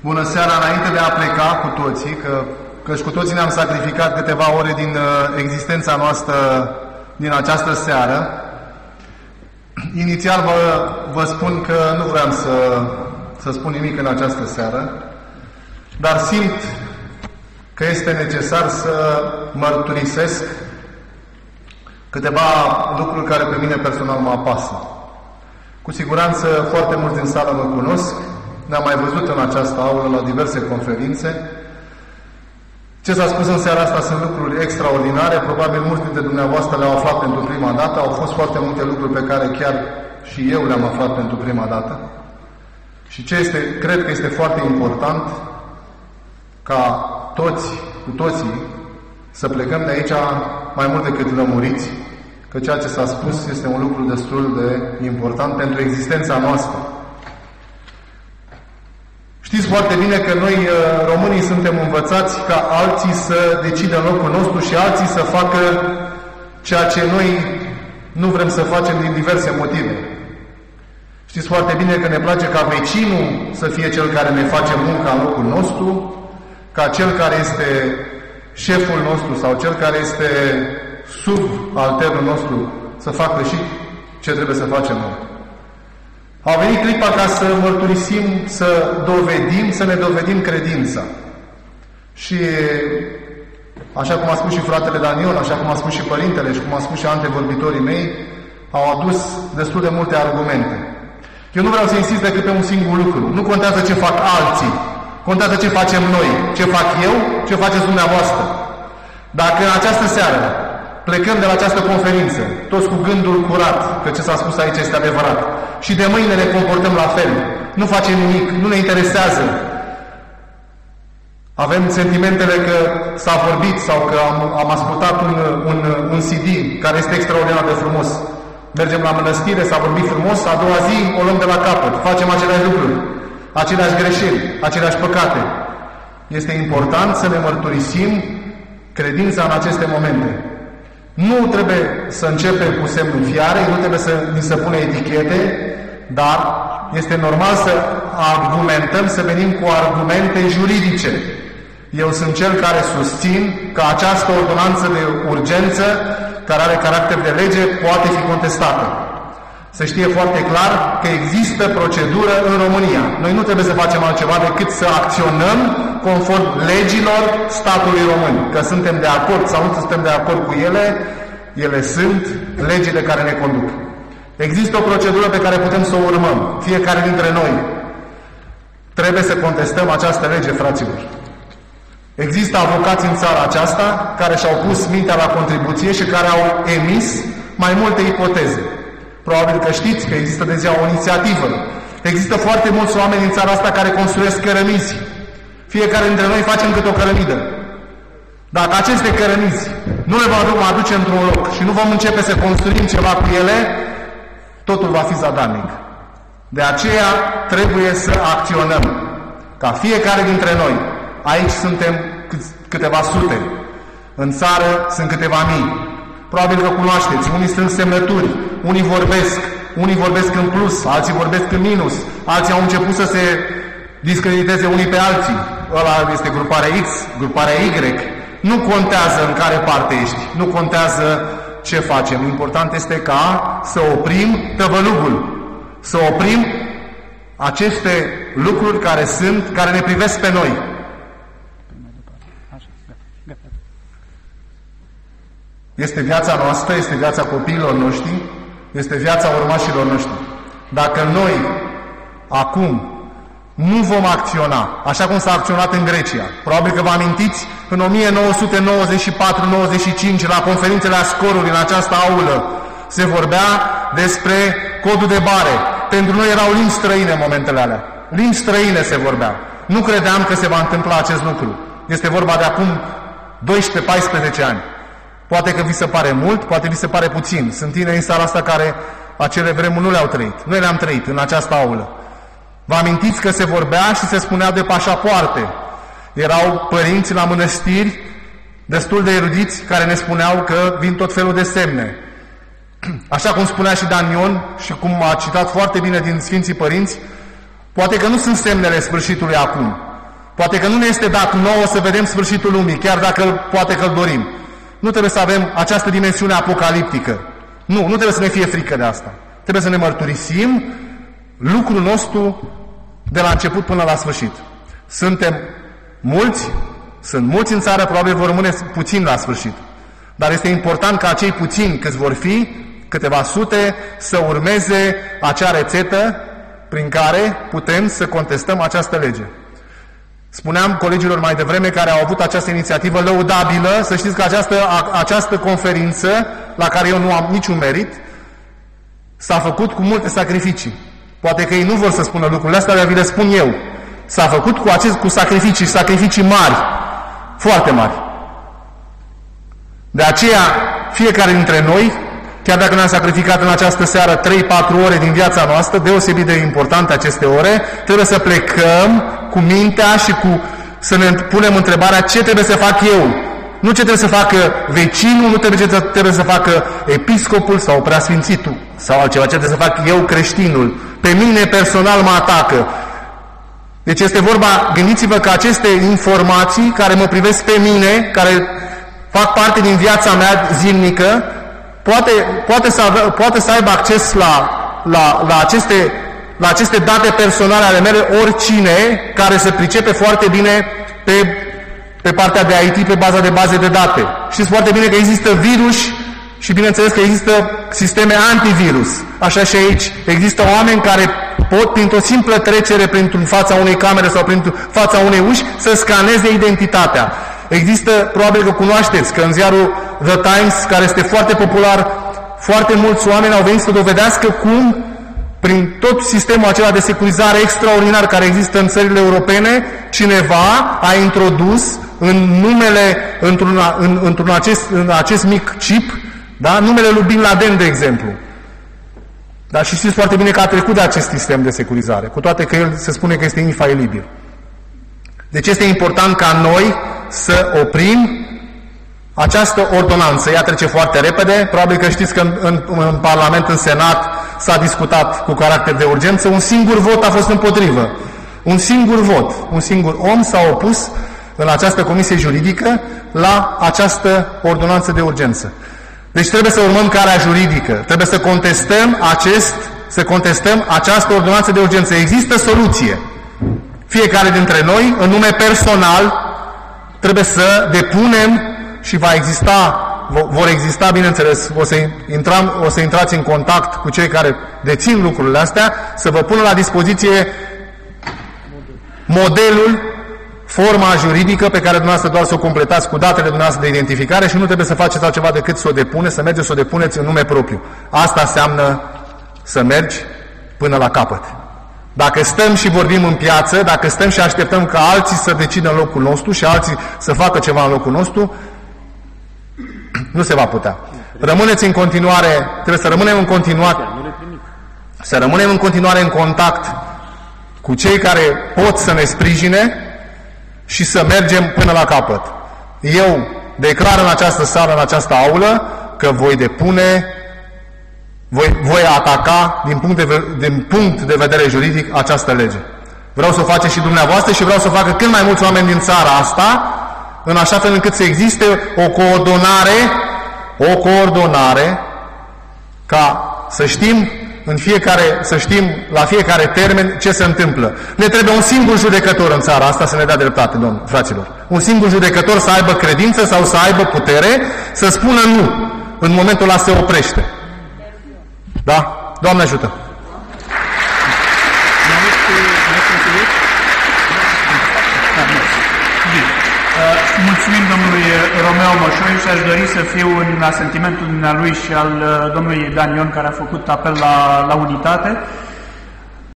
Bună seara, înainte de a pleca cu toții, că, că și cu toții ne-am sacrificat câteva ore din uh, existența noastră din această seară. Inițial vă, vă spun că nu vreau să, să spun nimic în această seară, dar simt că este necesar să mărturisesc câteva lucruri care pe mine personal mă apasă. Cu siguranță foarte mulți din sală mă cunosc, ne-am mai văzut în această aulă la diverse conferințe. Ce s-a spus în seara asta sunt lucruri extraordinare, probabil mulți dintre dumneavoastră le-au aflat pentru prima dată, au fost foarte multe lucruri pe care chiar și eu le-am aflat pentru prima dată. Și ce este, cred că este foarte important, ca toți, cu toții, să plecăm de aici mai mult decât lămuriți, că ceea ce s-a spus este un lucru destul de important pentru existența noastră. Știți foarte bine că noi, uh, românii, suntem învățați ca alții să decidă în locul nostru și alții să facă ceea ce noi nu vrem să facem din diverse motive. Știți foarte bine că ne place ca vecinul să fie cel care ne face munca în locul nostru, ca cel care este șeful nostru sau cel care este sub alternul nostru să facă și ce trebuie să facem noi. A venit clipa ca să mărturisim, să dovedim, să ne dovedim credința. Și așa cum a spus și fratele Daniel, așa cum a spus și părintele și cum a spus și antevorbitorii mei, au adus destul de multe argumente. Eu nu vreau să insist decât pe un singur lucru. Nu contează ce fac alții. Contează ce facem noi. Ce fac eu, ce faceți dumneavoastră. Dacă în această seară plecăm de la această conferință, toți cu gândul curat, că ce s-a spus aici este adevărat, și de mâine ne comportăm la fel, nu facem nimic, nu ne interesează, avem sentimentele că s-a vorbit sau că am, am ascultat un, un, un CD care este extraordinar de frumos. Mergem la mănăstire, s-a vorbit frumos, a doua zi o luăm de la capăt, facem aceleași lucruri, aceleași greșeli, aceleași păcate. Este important să ne mărturisim credința în aceste momente. Nu trebuie să începem cu semnul fiare, nu trebuie să ni se pune etichete, dar este normal să argumentăm, să venim cu argumente juridice. Eu sunt cel care susțin că această ordonanță de urgență, care are caracter de lege, poate fi contestată. Să știe foarte clar că există procedură în România. Noi nu trebuie să facem altceva decât să acționăm conform legilor statului român. Că suntem de acord sau nu suntem de acord cu ele, ele sunt legile care ne conduc. Există o procedură pe care putem să o urmăm, fiecare dintre noi. Trebuie să contestăm această lege, fraților. Există avocați în țara aceasta care și-au pus mintea la contribuție și care au emis mai multe ipoteze. Probabil că știți că există de ziua o inițiativă. Există foarte mulți oameni în țara asta care construiesc cărămizi. Fiecare dintre noi facem câte o cărămidă. Dacă aceste cărămizi nu le vom aduce într-un loc și nu vom începe să construim ceva cu ele, totul va fi zadarnic. De aceea trebuie să acționăm. Ca fiecare dintre noi. Aici suntem câteva sute. În țară sunt câteva mii. Probabil că cunoașteți. Unii sunt semnături, unii vorbesc, unii vorbesc în plus, alții vorbesc în minus, alții au început să se discrediteze unii pe alții. Ăla este gruparea X, gruparea Y. Nu contează în care parte ești, nu contează ce facem. Important este ca să oprim tăvălugul, să oprim aceste lucruri care sunt, care ne privesc pe noi. Este viața noastră, este viața copiilor noștri, este viața urmașilor noștri. Dacă noi, acum, nu vom acționa așa cum s-a acționat în Grecia, probabil că vă amintiți, în 1994-95, la conferințele Ascorului, în această aulă, se vorbea despre codul de bare. Pentru noi erau limbi străine în momentele alea. Limbi străine se vorbea. Nu credeam că se va întâmpla acest lucru. Este vorba de acum 12-14 ani. Poate că vi se pare mult, poate vi se pare puțin. Sunt tineri în sala asta care acele vremuri nu le-au trăit. Noi le-am trăit în această aulă. Vă amintiți că se vorbea și se spunea de pașapoarte. Erau părinți la mănăstiri destul de erudiți care ne spuneau că vin tot felul de semne. Așa cum spunea și Danion și cum a citat foarte bine din Sfinții Părinți, poate că nu sunt semnele sfârșitului acum, Poate că nu ne este dat nouă să vedem sfârșitul lumii, chiar dacă poate că îl dorim. Nu trebuie să avem această dimensiune apocaliptică. Nu, nu trebuie să ne fie frică de asta. Trebuie să ne mărturisim lucrul nostru de la început până la sfârșit. Suntem mulți, sunt mulți în țară, probabil vor rămâne puțin la sfârșit. Dar este important ca acei puțini câți vor fi, câteva sute, să urmeze acea rețetă prin care putem să contestăm această lege. Spuneam colegilor mai devreme care au avut această inițiativă lăudabilă, să știți că această, a, această conferință, la care eu nu am niciun merit, s-a făcut cu multe sacrificii. Poate că ei nu vor să spună lucrurile astea, dar vi le spun eu. S-a făcut cu, acest, cu sacrificii, sacrificii mari, foarte mari. De aceea, fiecare dintre noi, chiar dacă ne-am sacrificat în această seară 3-4 ore din viața noastră, deosebit de importante aceste ore, trebuie să plecăm cu mintea și cu să ne punem întrebarea ce trebuie să fac eu. Nu ce trebuie să facă vecinul, nu trebuie ce trebuie să facă episcopul sau preasfințitul sau altceva, ce trebuie să fac eu creștinul. Pe mine personal mă atacă. Deci este vorba, gândiți-vă că aceste informații care mă privesc pe mine, care fac parte din viața mea zilnică, poate, poate, să, ave, poate să aibă acces la, la, la, aceste, la aceste date personale ale mele oricine care se pricepe foarte bine pe, pe partea de IT, pe baza de baze de date. Știți foarte bine că există virus și bineînțeles că există sisteme antivirus. Așa și aici. Există oameni care pot, printr-o simplă trecere prin fața unei camere sau prin fața unei uși, să scaneze identitatea. Există, probabil că cunoașteți, că în ziarul The Times, care este foarte popular, foarte mulți oameni au venit să dovedească cum, prin tot sistemul acela de securizare extraordinar care există în țările europene, cineva a introdus în numele, într-un, în, într-un acest, în acest mic chip, da? numele lui Bin Laden, de exemplu. Dar și știți foarte bine că a trecut de acest sistem de securizare, cu toate că el se spune că este infailibil. Deci este important ca noi să oprim această ordonanță. Ea trece foarte repede. Probabil că știți că în, în, în Parlament, în Senat, s-a discutat cu caracter de urgență. Un singur vot a fost împotrivă. Un singur vot, un singur om s-a opus în această comisie juridică la această ordonanță de urgență. Deci trebuie să urmăm calea juridică, trebuie să contestăm acest, să contestăm această ordonanță de urgență. Există soluție. Fiecare dintre noi, în nume personal, trebuie să depunem și va exista, vor exista, bineînțeles, o să, intram, o să intrați în contact cu cei care dețin lucrurile astea, să vă pună la dispoziție modelul forma juridică pe care dumneavoastră doar să o completați cu datele dumneavoastră de identificare și nu trebuie să faceți altceva decât să o depuneți, să mergeți să o depuneți în nume propriu. Asta înseamnă să mergi până la capăt. Dacă stăm și vorbim în piață, dacă stăm și așteptăm ca alții să decidă în locul nostru și alții să facă ceva în locul nostru, nu se va putea. Rămâneți în continuare, trebuie să rămânem în continuare, să rămânem în continuare în contact cu cei care pot să ne sprijine și să mergem până la capăt. Eu declar în această sală, în această aulă, că voi depune, voi, voi ataca din punct, de, din punct de vedere juridic această lege. Vreau să o faceți și dumneavoastră și vreau să o facă cât mai mulți oameni din țara asta, în așa fel încât să existe o coordonare, o coordonare, ca să știm în fiecare, să știm la fiecare termen ce se întâmplă. Ne trebuie un singur judecător în țara asta să ne dea dreptate, domn, fraților. Un singur judecător să aibă credință sau să aibă putere să spună nu. În momentul ăla se oprește. Da? Doamne ajută! Romeo Moșoi și aș dori să fiu în asentimentul lui și al uh, domnului Danion care a făcut apel la, la unitate.